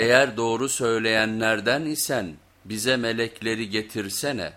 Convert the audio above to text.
Eğer doğru söyleyenlerden isen bize melekleri getirsene.''